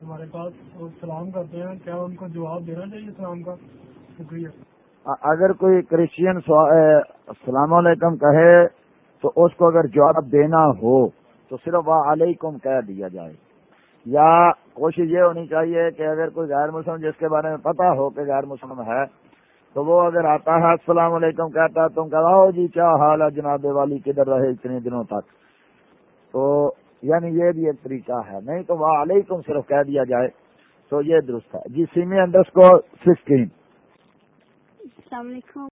ہمارے پاس وہ سلام کرتے ہیں، کیا ان کو جواب دینا چاہیے سلام کا؟ شکریہ۔ اگر کوئی کرسچین السلام علیکم کہے، تو اس کو اگر جواب دینا ہو، تو صرف وہ علیکم کہہ دیا جائے۔ یا کوشش یہ ہونی چاہیے کہ اگر کوئی غیر مسلم جس کے بارے میں پتا ہو کہ غیر مسلم ہے، تو وہ اگر آتا ہے، السلام علیکم کہتا ہے تم کہو جی کیا حال ہے جناب والی، کدھر رہے، اتنے دنوں تک؟ یعنی یہ بھی ایک طریقہ ہے۔ نہیں تو وہ علیکم صرف کہہ دیا جائے تو یہ درست ہے۔ جی سیمی انڈر اسکور سکسٹین۔ السلام علیکم۔